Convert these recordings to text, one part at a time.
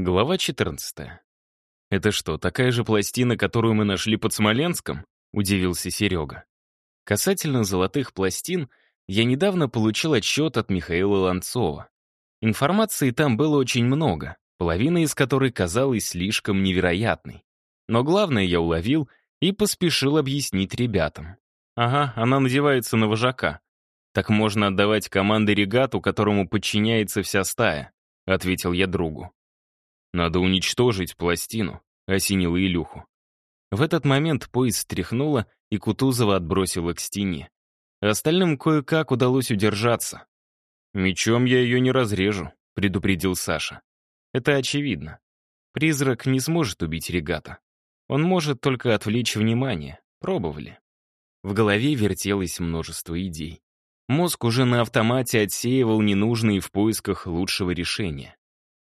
Глава 14. «Это что, такая же пластина, которую мы нашли под Смоленском?» — удивился Серега. Касательно золотых пластин, я недавно получил отчет от Михаила Ланцова. Информации там было очень много, половина из которой казалась слишком невероятной. Но главное я уловил и поспешил объяснить ребятам. Ага, она надевается на вожака. Так можно отдавать команды регату, которому подчиняется вся стая, ответил я другу. «Надо уничтожить пластину», — осенила Илюху. В этот момент поезд стряхнуло, и Кутузова отбросила к стене. Остальным кое-как удалось удержаться. «Мечом я ее не разрежу», — предупредил Саша. «Это очевидно. Призрак не сможет убить регата. Он может только отвлечь внимание. Пробовали». В голове вертелось множество идей. Мозг уже на автомате отсеивал ненужные в поисках лучшего решения.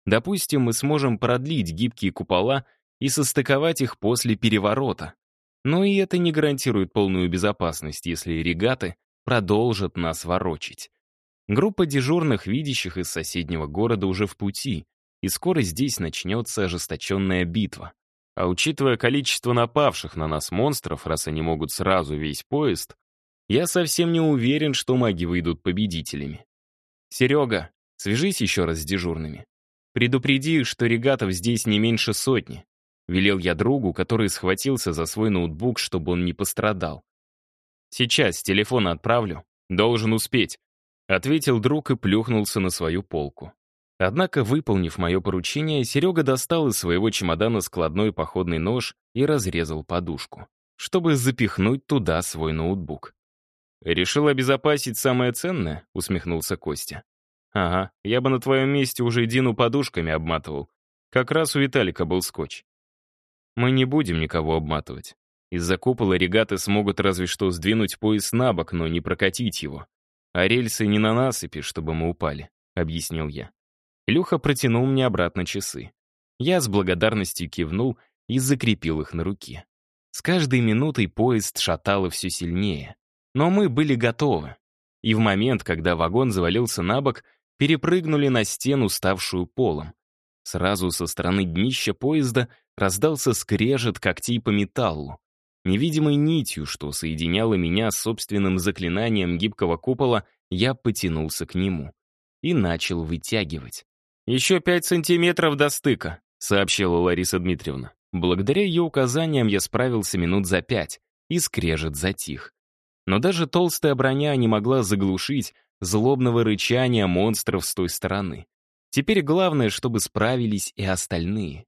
Допустим, мы сможем продлить гибкие купола и состыковать их после переворота. Но и это не гарантирует полную безопасность, если регаты продолжат нас ворочить. Группа дежурных, видящих из соседнего города, уже в пути, и скоро здесь начнется ожесточенная битва. А учитывая количество напавших на нас монстров, раз они могут сразу весь поезд, я совсем не уверен, что маги выйдут победителями. Серега, свяжись еще раз с дежурными. «Предупреди, что регатов здесь не меньше сотни», — велел я другу, который схватился за свой ноутбук, чтобы он не пострадал. «Сейчас с телефона отправлю. Должен успеть», — ответил друг и плюхнулся на свою полку. Однако, выполнив мое поручение, Серега достал из своего чемодана складной походный нож и разрезал подушку, чтобы запихнуть туда свой ноутбук. «Решил обезопасить самое ценное?» — усмехнулся Костя. Ага, я бы на твоем месте уже Дину подушками обматывал. Как раз у Виталика был скотч. Мы не будем никого обматывать. Из-за купола регаты смогут разве что сдвинуть пояс на бок, но не прокатить его. А рельсы не на насыпи, чтобы мы упали, — объяснил я. Илюха протянул мне обратно часы. Я с благодарностью кивнул и закрепил их на руке. С каждой минутой поезд шатало все сильнее. Но мы были готовы. И в момент, когда вагон завалился на бок, перепрыгнули на стену, ставшую полом. Сразу со стороны днища поезда раздался скрежет когтей по металлу. Невидимой нитью, что соединяло меня с собственным заклинанием гибкого купола, я потянулся к нему и начал вытягивать. «Еще пять сантиметров до стыка», — сообщила Лариса Дмитриевна. Благодаря ее указаниям я справился минут за пять, и скрежет затих. Но даже толстая броня не могла заглушить злобного рычания монстров с той стороны. Теперь главное, чтобы справились и остальные.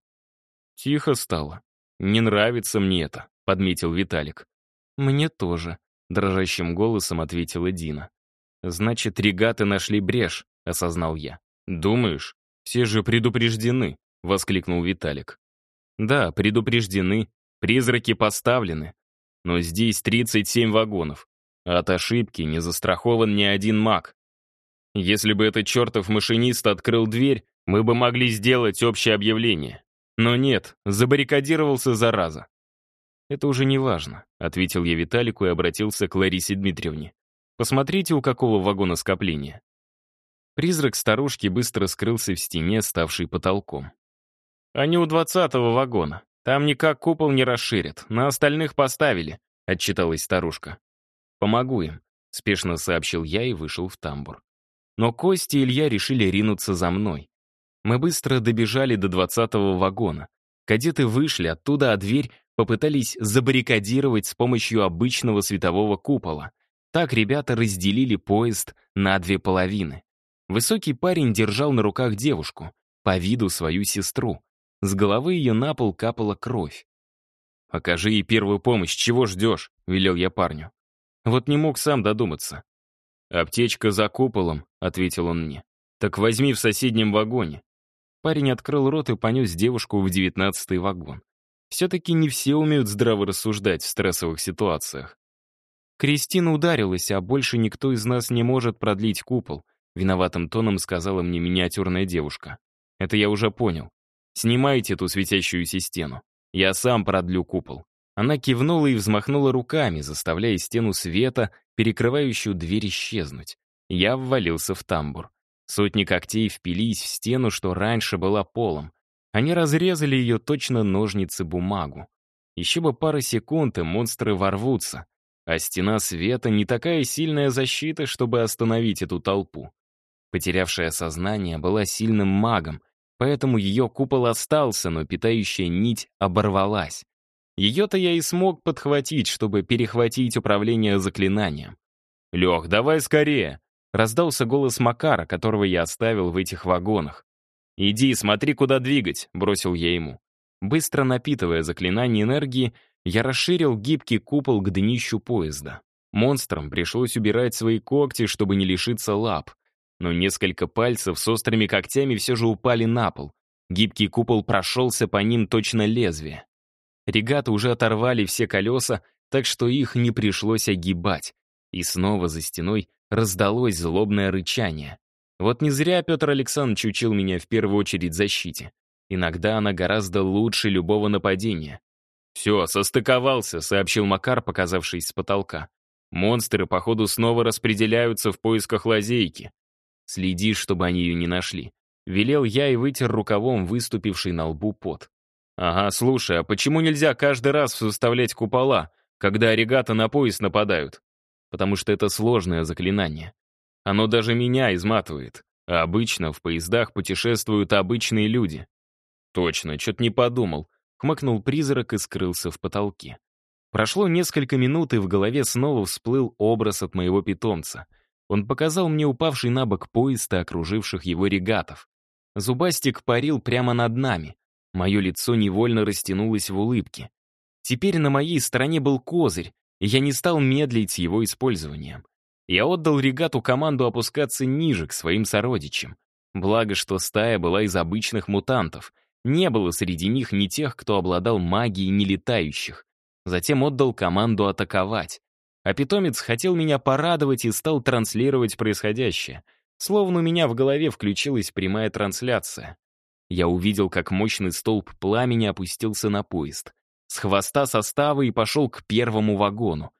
Тихо стало. «Не нравится мне это», — подметил Виталик. «Мне тоже», — дрожащим голосом ответила Дина. «Значит, регаты нашли брешь», — осознал я. «Думаешь? Все же предупреждены», — воскликнул Виталик. «Да, предупреждены, призраки поставлены. Но здесь 37 вагонов. От ошибки не застрахован ни один маг. Если бы этот чертов машинист открыл дверь, мы бы могли сделать общее объявление. Но нет, забаррикадировался зараза. «Это уже не важно», — ответил я Виталику и обратился к Ларисе Дмитриевне. «Посмотрите, у какого вагона скопления». Призрак старушки быстро скрылся в стене, ставшей потолком. «Они у двадцатого вагона. Там никак купол не расширят. На остальных поставили», — отчиталась старушка. «Помогу им», — спешно сообщил я и вышел в тамбур. Но Костя и Илья решили ринуться за мной. Мы быстро добежали до двадцатого вагона. Кадеты вышли оттуда, а дверь попытались забаррикадировать с помощью обычного светового купола. Так ребята разделили поезд на две половины. Высокий парень держал на руках девушку, по виду свою сестру. С головы ее на пол капала кровь. «Покажи ей первую помощь, чего ждешь?» — велел я парню. Вот не мог сам додуматься. «Аптечка за куполом», — ответил он мне. «Так возьми в соседнем вагоне». Парень открыл рот и понес девушку в девятнадцатый вагон. Все-таки не все умеют здраво рассуждать в стрессовых ситуациях. Кристина ударилась, а больше никто из нас не может продлить купол, виноватым тоном сказала мне миниатюрная девушка. Это я уже понял. Снимайте эту светящуюся стену. Я сам продлю купол. Она кивнула и взмахнула руками, заставляя стену света, перекрывающую дверь, исчезнуть. Я ввалился в тамбур. Сотни когтей впились в стену, что раньше была полом. Они разрезали ее точно ножницы бумагу. Еще бы пара секунд, и монстры ворвутся. А стена света не такая сильная защита, чтобы остановить эту толпу. Потерявшая сознание была сильным магом, поэтому ее купол остался, но питающая нить оборвалась. Ее-то я и смог подхватить, чтобы перехватить управление заклинанием. «Лех, давай скорее!» — раздался голос Макара, которого я оставил в этих вагонах. «Иди, смотри, куда двигать», — бросил я ему. Быстро напитывая заклинание энергии, я расширил гибкий купол к днищу поезда. Монстрам пришлось убирать свои когти, чтобы не лишиться лап. Но несколько пальцев с острыми когтями все же упали на пол. Гибкий купол прошелся по ним точно лезвие. Регаты уже оторвали все колеса, так что их не пришлось огибать. И снова за стеной раздалось злобное рычание. Вот не зря Петр Александрович учил меня в первую очередь защите. Иногда она гораздо лучше любого нападения. «Все, состыковался», — сообщил Макар, показавшись с потолка. «Монстры, походу, снова распределяются в поисках лазейки. Следи, чтобы они ее не нашли». Велел я и вытер рукавом выступивший на лбу пот. «Ага, слушай, а почему нельзя каждый раз составлять купола, когда регата на пояс нападают?» «Потому что это сложное заклинание. Оно даже меня изматывает. А обычно в поездах путешествуют обычные люди». «Точно, что-то не подумал», — хмыкнул призрак и скрылся в потолке. Прошло несколько минут, и в голове снова всплыл образ от моего питомца. Он показал мне упавший на бок поезд и окруживших его регатов. Зубастик парил прямо над нами. Мое лицо невольно растянулось в улыбке. Теперь на моей стороне был козырь, и я не стал медлить его использованием. Я отдал регату команду опускаться ниже, к своим сородичам. Благо, что стая была из обычных мутантов. Не было среди них ни тех, кто обладал магией нелетающих. Затем отдал команду атаковать. А питомец хотел меня порадовать и стал транслировать происходящее. Словно у меня в голове включилась прямая трансляция. Я увидел, как мощный столб пламени опустился на поезд. С хвоста состава и пошел к первому вагону.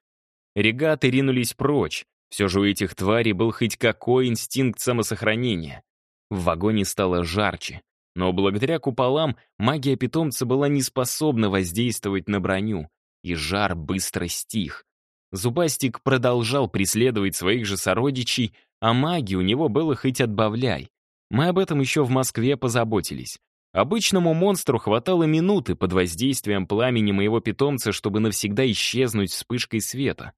Регаты ринулись прочь. Все же у этих тварей был хоть какой инстинкт самосохранения. В вагоне стало жарче. Но благодаря куполам магия питомца была не способна воздействовать на броню, и жар быстро стих. Зубастик продолжал преследовать своих же сородичей, а магии у него было хоть отбавляй. Мы об этом еще в Москве позаботились. Обычному монстру хватало минуты под воздействием пламени моего питомца, чтобы навсегда исчезнуть вспышкой света.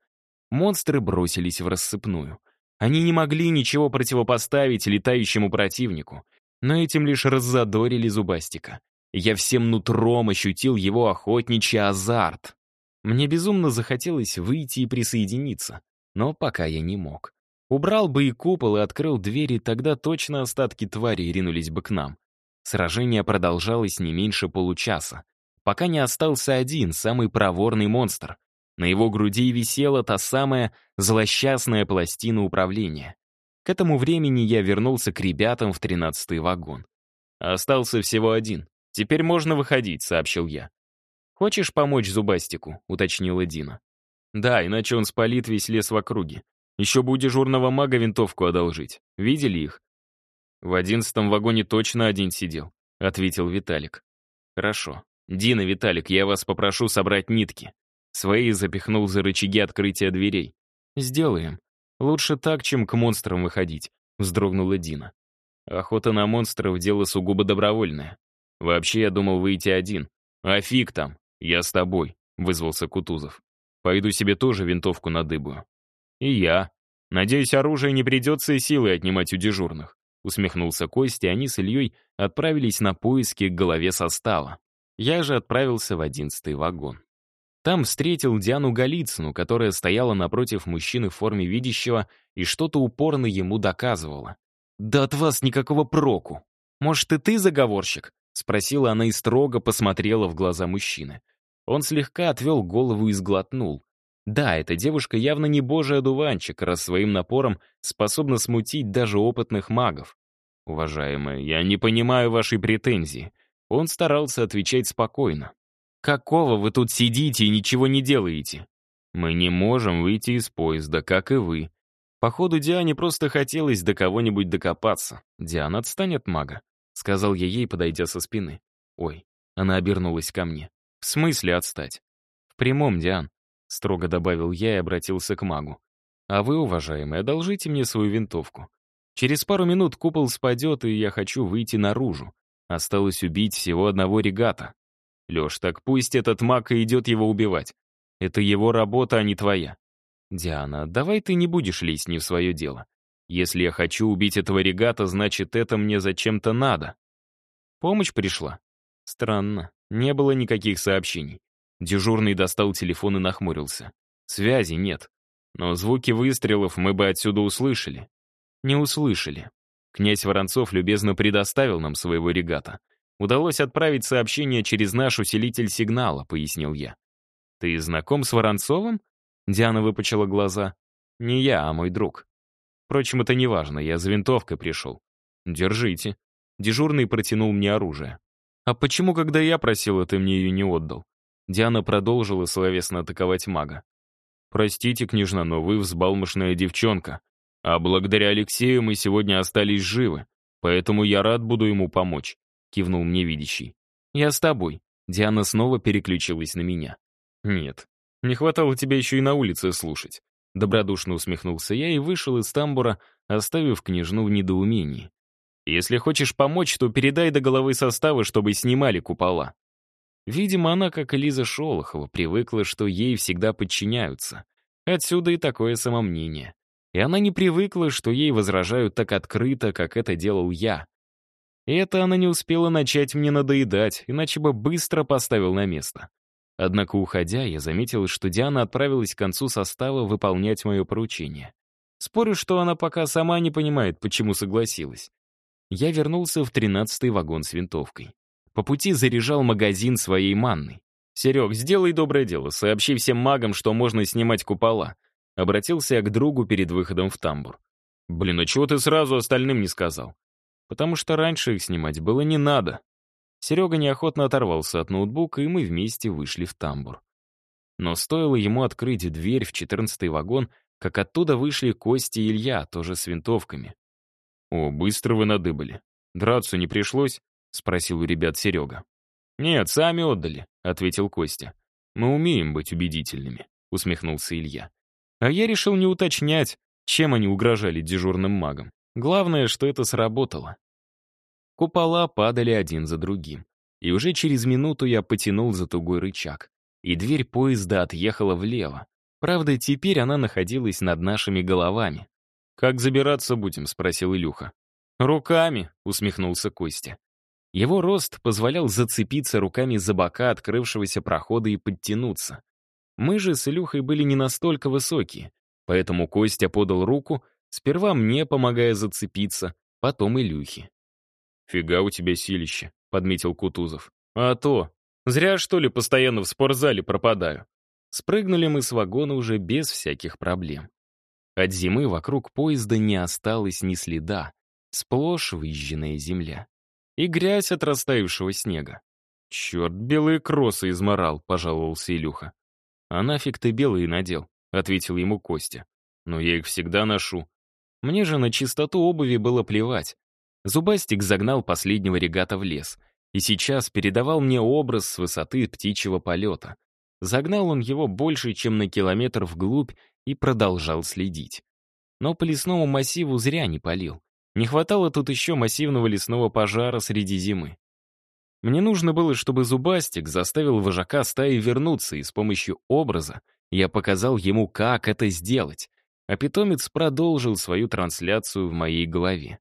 Монстры бросились в рассыпную. Они не могли ничего противопоставить летающему противнику, но этим лишь раззадорили Зубастика. Я всем нутром ощутил его охотничий азарт. Мне безумно захотелось выйти и присоединиться, но пока я не мог. Убрал бы и купол и открыл двери, тогда точно остатки твари ринулись бы к нам. Сражение продолжалось не меньше получаса, пока не остался один, самый проворный монстр. На его груди висела та самая злосчастная пластина управления. К этому времени я вернулся к ребятам в тринадцатый вагон. «Остался всего один. Теперь можно выходить», — сообщил я. «Хочешь помочь Зубастику?» — уточнила Дина. «Да, иначе он спалит весь лес в округе. Еще бы у дежурного мага винтовку одолжить. Видели их? В одиннадцатом вагоне точно один сидел, ответил Виталик. Хорошо. Дина, Виталик, я вас попрошу собрать нитки. Свои запихнул за рычаги открытия дверей. Сделаем. Лучше так, чем к монстрам выходить, вздрогнула Дина. Охота на монстров — дело сугубо добровольное. Вообще, я думал выйти один. А фиг там, я с тобой, вызвался Кутузов. Пойду себе тоже винтовку надыбаю. «И я. Надеюсь, оружие не придется и силой отнимать у дежурных», усмехнулся Костя, и они с Ильей отправились на поиски к голове состава. Я же отправился в одиннадцатый вагон. Там встретил Диану Голицыну, которая стояла напротив мужчины в форме видящего и что-то упорно ему доказывала. «Да от вас никакого проку. Может, и ты заговорщик?» — спросила она и строго посмотрела в глаза мужчины. Он слегка отвел голову и сглотнул. Да, эта девушка явно не божий одуванчик, раз своим напором способна смутить даже опытных магов. «Уважаемая, я не понимаю вашей претензии». Он старался отвечать спокойно. «Какого вы тут сидите и ничего не делаете?» «Мы не можем выйти из поезда, как и вы». Походу, Диане просто хотелось до кого-нибудь докопаться. «Диана, отстань от мага», — сказал я ей, подойдя со спины. Ой, она обернулась ко мне. В смысле отстать? В прямом, Диан, строго добавил я и обратился к магу. А вы, уважаемый, одолжите мне свою винтовку. Через пару минут купол спадет, и я хочу выйти наружу. Осталось убить всего одного регата. Леш, так пусть этот маг и идет его убивать. Это его работа, а не твоя. Диана, давай ты не будешь лезть не в свое дело. Если я хочу убить этого регата, значит, это мне зачем-то надо. Помощь пришла? Странно, не было никаких сообщений. Дежурный достал телефон и нахмурился. Связи нет. Но звуки выстрелов мы бы отсюда услышали. Не услышали. Князь Воронцов любезно предоставил нам своего регата. Удалось отправить сообщение через наш усилитель сигнала, пояснил я. Ты знаком с Воронцовым? Диана выпучила глаза. Не я, а мой друг. Впрочем, это не важно, я за винтовкой пришел. Держите. Дежурный протянул мне оружие. А почему, когда я просил, ты мне ее не отдал? Диана продолжила словесно атаковать мага. «Простите, княжна, но вы взбалмошная девчонка. А благодаря Алексею мы сегодня остались живы, поэтому я рад буду ему помочь», — кивнул мне видящий. «Я с тобой». Диана снова переключилась на меня. «Нет, не хватало тебя еще и на улице слушать». Добродушно усмехнулся я и вышел из тамбура, оставив княжну в недоумении. «Если хочешь помочь, то передай до головы состава, чтобы снимали купола». Видимо, она, как и Лиза Шолохова, привыкла, что ей всегда подчиняются. Отсюда и такое самомнение. И она не привыкла, что ей возражают так открыто, как это делал я. И это она не успела начать мне надоедать, иначе бы быстро поставил на место. Однако, уходя, я заметил, что Диана отправилась к концу состава выполнять мое поручение. Спорю, что она пока сама не понимает, почему согласилась. Я вернулся в тринадцатый вагон с винтовкой. По пути заряжал магазин своей манной. «Серег, сделай доброе дело, сообщи всем магам, что можно снимать купола». Обратился я к другу перед выходом в тамбур. «Блин, а чего ты сразу остальным не сказал?» «Потому что раньше их снимать было не надо». Серега неохотно оторвался от ноутбука, и мы вместе вышли в тамбур. Но стоило ему открыть дверь в четырнадцатый вагон, как оттуда вышли Костя и Илья, тоже с винтовками. «О, быстро вы надыбали. Драться не пришлось?» — спросил у ребят Серега. «Нет, сами отдали», — ответил Костя. «Мы умеем быть убедительными», — усмехнулся Илья. А я решил не уточнять, чем они угрожали дежурным магам. Главное, что это сработало. Купола падали один за другим. И уже через минуту я потянул за тугой рычаг. И дверь поезда отъехала влево. Правда, теперь она находилась над нашими головами. «Как забираться будем?» — спросил Илюха. «Руками», — усмехнулся Костя. Его рост позволял зацепиться руками за бока открывшегося прохода и подтянуться. Мы же с Илюхой были не настолько высокие, поэтому Костя подал руку, сперва мне помогая зацепиться, потом Илюхе. «Фига у тебя силище», — подметил Кутузов. «А то! Зря, что ли, постоянно в спортзале пропадаю». Спрыгнули мы с вагона уже без всяких проблем. От зимы вокруг поезда не осталось ни следа, сплошь выжженная земля и грязь от растаявшего снега. «Черт, белые кроссы изморал», — пожаловался Илюха. «А нафиг ты белые надел?» — ответил ему Костя. «Но я их всегда ношу. Мне же на чистоту обуви было плевать. Зубастик загнал последнего регата в лес и сейчас передавал мне образ с высоты птичьего полета. Загнал он его больше, чем на километр вглубь и продолжал следить. Но по лесному массиву зря не полил. Не хватало тут еще массивного лесного пожара среди зимы. Мне нужно было, чтобы Зубастик заставил вожака стаи вернуться, и с помощью образа я показал ему, как это сделать. А питомец продолжил свою трансляцию в моей голове.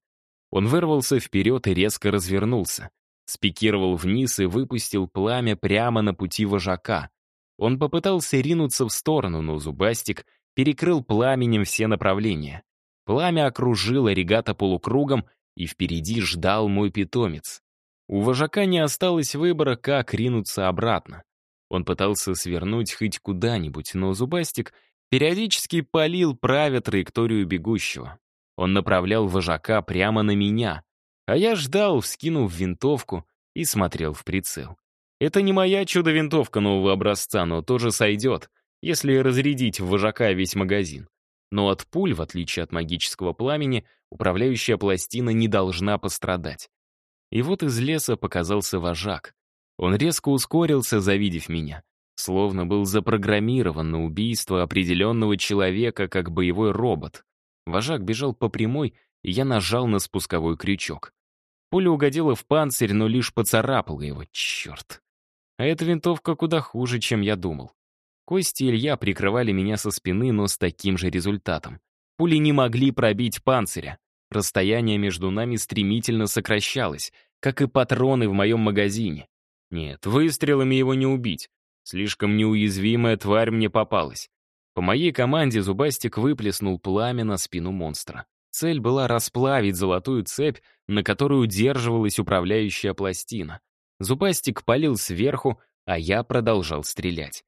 Он вырвался вперед и резко развернулся. Спикировал вниз и выпустил пламя прямо на пути вожака. Он попытался ринуться в сторону, но Зубастик перекрыл пламенем все направления. Пламя окружило регата полукругом, и впереди ждал мой питомец. У вожака не осталось выбора, как ринуться обратно. Он пытался свернуть хоть куда-нибудь, но Зубастик периодически палил, правя траекторию бегущего. Он направлял вожака прямо на меня, а я ждал, вскинув винтовку, и смотрел в прицел. Это не моя чудо-винтовка нового образца, но тоже сойдет, если разрядить в вожака весь магазин. Но от пуль, в отличие от магического пламени, управляющая пластина не должна пострадать. И вот из леса показался вожак. Он резко ускорился, завидев меня. Словно был запрограммирован на убийство определенного человека, как боевой робот. Вожак бежал по прямой, и я нажал на спусковой крючок. Пуля угодила в панцирь, но лишь поцарапала его. Черт. А эта винтовка куда хуже, чем я думал. Кости и Илья прикрывали меня со спины, но с таким же результатом. Пули не могли пробить панциря. Расстояние между нами стремительно сокращалось, как и патроны в моем магазине. Нет, выстрелами его не убить. Слишком неуязвимая тварь мне попалась. По моей команде Зубастик выплеснул пламя на спину монстра. Цель была расплавить золотую цепь, на которую удерживалась управляющая пластина. Зубастик палил сверху, а я продолжал стрелять.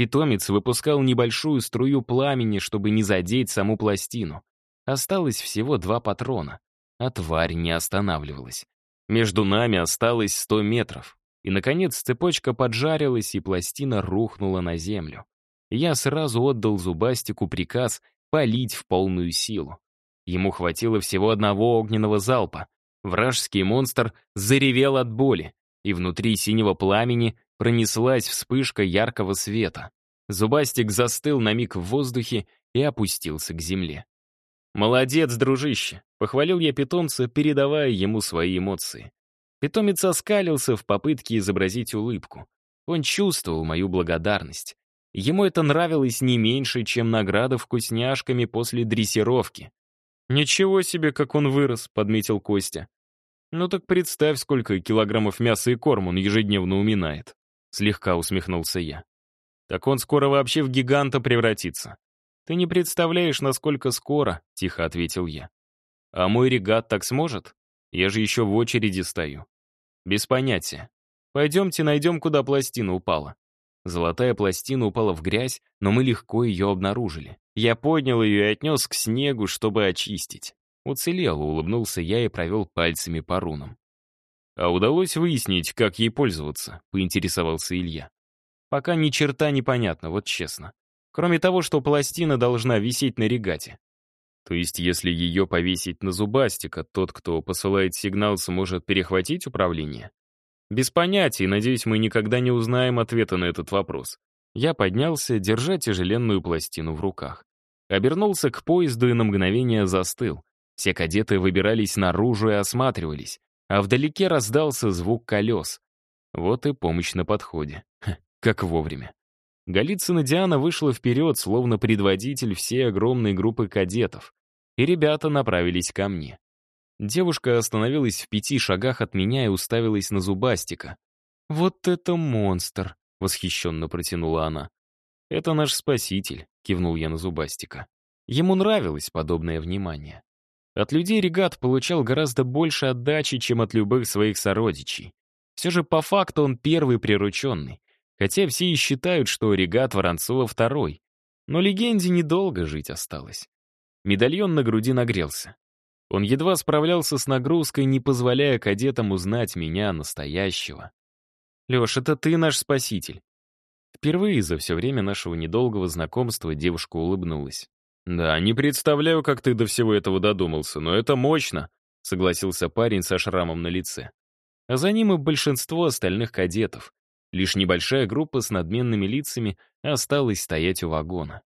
Питомец выпускал небольшую струю пламени, чтобы не задеть саму пластину. Осталось всего два патрона, а тварь не останавливалась. Между нами осталось сто метров. И, наконец, цепочка поджарилась, и пластина рухнула на землю. Я сразу отдал Зубастику приказ палить в полную силу. Ему хватило всего одного огненного залпа. Вражеский монстр заревел от боли, и внутри синего пламени пронеслась вспышка яркого света. Зубастик застыл на миг в воздухе и опустился к земле. «Молодец, дружище!» — похвалил я питомца, передавая ему свои эмоции. Питомец оскалился в попытке изобразить улыбку. Он чувствовал мою благодарность. Ему это нравилось не меньше, чем награда вкусняшками после дрессировки. «Ничего себе, как он вырос», — подметил Костя. «Ну так представь, сколько килограммов мяса и корм он ежедневно уминает», — слегка усмехнулся я. «Так он скоро вообще в гиганта превратится». «Ты не представляешь, насколько скоро», — тихо ответил я. «А мой регат так сможет? Я же еще в очереди стою». «Без понятия. Пойдемте найдем, куда пластина упала». Золотая пластина упала в грязь, но мы легко ее обнаружили. Я поднял ее и отнес к снегу, чтобы очистить. Уцелел, улыбнулся я и провел пальцами по рунам. «А удалось выяснить, как ей пользоваться?» — поинтересовался Илья. «Пока ни черта не понятно, вот честно. Кроме того, что пластина должна висеть на регате. То есть, если ее повесить на зубастика, тот, кто посылает сигнал, сможет перехватить управление? Без понятия, надеюсь, мы никогда не узнаем ответа на этот вопрос. Я поднялся, держа тяжеленную пластину в руках. Обернулся к поезду и на мгновение застыл. Все кадеты выбирались наружу и осматривались, а вдалеке раздался звук колес. Вот и помощь на подходе. Ха, как вовремя. Голицына Диана вышла вперед, словно предводитель всей огромной группы кадетов, и ребята направились ко мне. Девушка остановилась в пяти шагах от меня и уставилась на зубастика. «Вот это монстр!» — восхищенно протянула она. «Это наш спаситель», — кивнул я на зубастика. Ему нравилось подобное внимание. От людей регат получал гораздо больше отдачи, чем от любых своих сородичей. Все же по факту он первый прирученный, хотя все и считают, что регат Воронцова второй. Но легенде недолго жить осталось. Медальон на груди нагрелся. Он едва справлялся с нагрузкой, не позволяя кадетам узнать меня настоящего. «Леш, это ты наш спаситель». Впервые за все время нашего недолгого знакомства девушка улыбнулась. «Да, не представляю, как ты до всего этого додумался, но это мощно», согласился парень со шрамом на лице. А за ним и большинство остальных кадетов. Лишь небольшая группа с надменными лицами осталась стоять у вагона.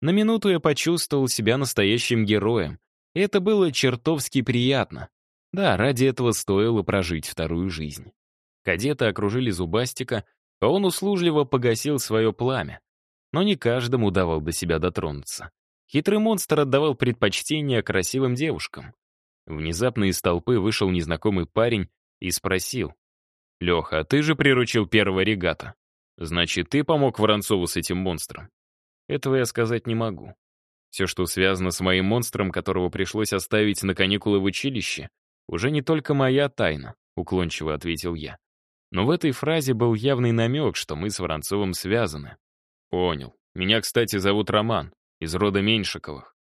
На минуту я почувствовал себя настоящим героем, это было чертовски приятно. Да, ради этого стоило прожить вторую жизнь. Кадеты окружили Зубастика, а он услужливо погасил свое пламя. Но не каждому давал до себя дотронуться. Хитрый монстр отдавал предпочтение красивым девушкам. Внезапно из толпы вышел незнакомый парень и спросил. «Леха, а ты же приручил первого регата. Значит, ты помог Воронцову с этим монстром?» Этого я сказать не могу. Все, что связано с моим монстром, которого пришлось оставить на каникулы в училище, уже не только моя тайна, уклончиво ответил я. Но в этой фразе был явный намек, что мы с Воронцовым связаны. Понял. Меня, кстати, зовут Роман, из рода Меньшиковых.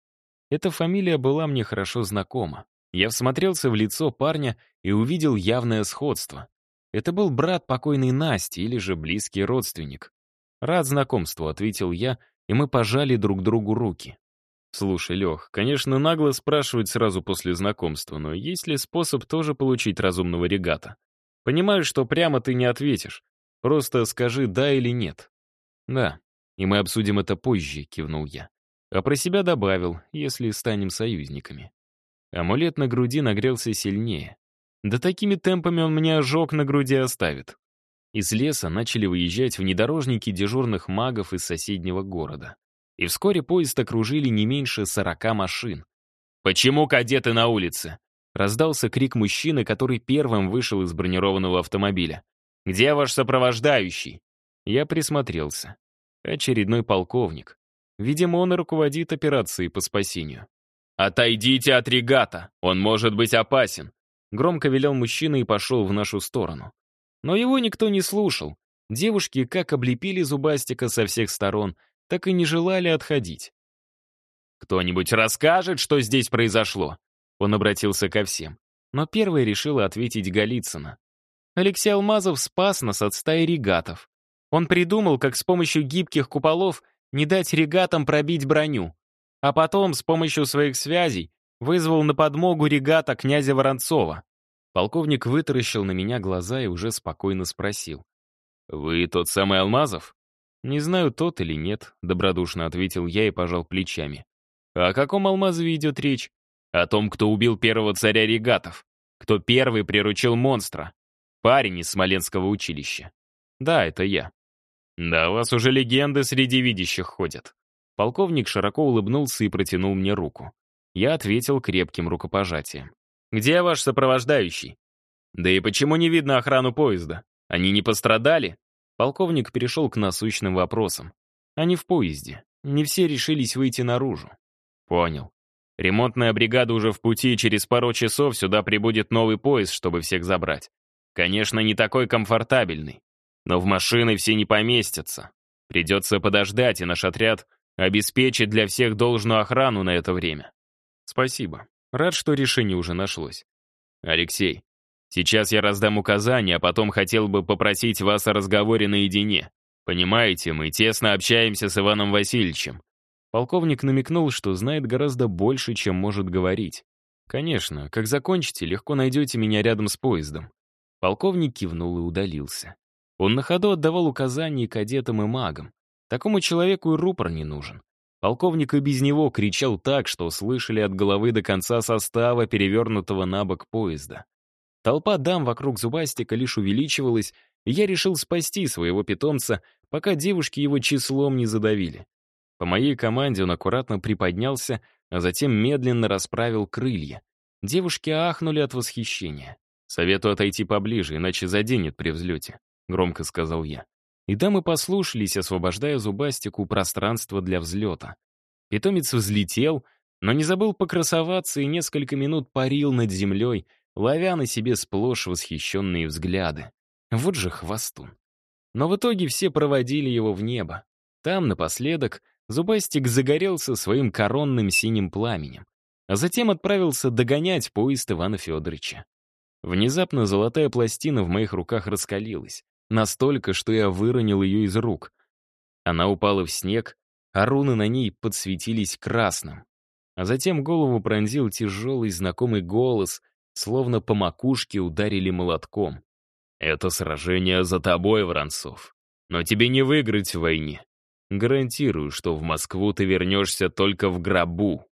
Эта фамилия была мне хорошо знакома. Я всмотрелся в лицо парня и увидел явное сходство. Это был брат покойной Насти или же близкий родственник. «Рад знакомству», — ответил я, и мы пожали друг другу руки. Слушай, Лех, конечно, нагло спрашивать сразу после знакомства, но есть ли способ тоже получить разумного регата? Понимаю, что прямо ты не ответишь, Просто скажи «да» или «нет». «Да, и мы обсудим это позже», — кивнул я. А про себя добавил, если станем союзниками. Амулет на груди нагрелся сильнее. Да такими темпами он мне ожог на груди оставит. Из леса начали выезжать внедорожники дежурных магов из соседнего города. И вскоре поезд окружили не меньше сорока машин. «Почему кадеты на улице?» Раздался крик мужчины, который первым вышел из бронированного автомобиля. «Где ваш сопровождающий?» Я присмотрелся. Очередной полковник. Видимо, он и руководит операцией по спасению. «Отойдите от регата, он может быть опасен», громко велел мужчина и пошел в нашу сторону. Но его никто не слушал. Девушки как облепили зубастика со всех сторон, так и не желали отходить. «Кто-нибудь расскажет, что здесь произошло?» Он обратился ко всем. Но первой решила ответить Голицына. Алексей Алмазов спас нас от стаи регатов. Он придумал, как с помощью гибких куполов не дать регатам пробить броню. А потом, с помощью своих связей, вызвал на подмогу регата князя Воронцова. Полковник вытаращил на меня глаза и уже спокойно спросил. «Вы тот самый Алмазов?» «Не знаю, тот или нет», — добродушно ответил я и пожал плечами. «О каком Алмазове идет речь?» «О том, кто убил первого царя регатов, кто первый приручил монстра. Парень из Смоленского училища. Да, это я. Да, у вас уже легенды среди видящих ходят». Полковник широко улыбнулся и протянул мне руку. Я ответил крепким рукопожатием. «Где ваш сопровождающий?» «Да и почему не видно охрану поезда? Они не пострадали?» Полковник перешел к насущным вопросам. Они в поезде. Не все решились выйти наружу. Понял. Ремонтная бригада уже в пути, и через пару часов сюда прибудет новый поезд, чтобы всех забрать. Конечно, не такой комфортабельный. Но в машины все не поместятся. Придется подождать, и наш отряд обеспечит для всех должную охрану на это время. Спасибо. Рад, что решение уже нашлось. Алексей, Сейчас я раздам указания, а потом хотел бы попросить вас о разговоре наедине. Понимаете, мы тесно общаемся с Иваном Васильевичем». Полковник намекнул, что знает гораздо больше, чем может говорить. «Конечно, как закончите, легко найдете меня рядом с поездом». Полковник кивнул и удалился. Он на ходу отдавал указания кадетам и магам. Такому человеку и рупор не нужен. Полковник и без него кричал так, что слышали от головы до конца состава перевернутого на бок поезда. Толпа дам вокруг зубастика лишь увеличивалась, и я решил спасти своего питомца, пока девушки его числом не задавили. По моей команде он аккуратно приподнялся, а затем медленно расправил крылья. Девушки ахнули от восхищения. «Советую отойти поближе, иначе заденет при взлете», — громко сказал я. И дамы послушались, освобождая зубастику пространство для взлета. Питомец взлетел, но не забыл покрасоваться и несколько минут парил над землей, ловя на себе сплошь восхищенные взгляды. Вот же хвостун. Но в итоге все проводили его в небо. Там, напоследок, Зубастик загорелся своим коронным синим пламенем, а затем отправился догонять поезд Ивана Федоровича. Внезапно золотая пластина в моих руках раскалилась, настолько, что я выронил ее из рук. Она упала в снег, а руны на ней подсветились красным. А затем голову пронзил тяжелый знакомый голос, словно по макушке ударили молотком. «Это сражение за тобой, Воронцов. Но тебе не выиграть в войне. Гарантирую, что в Москву ты вернешься только в гробу».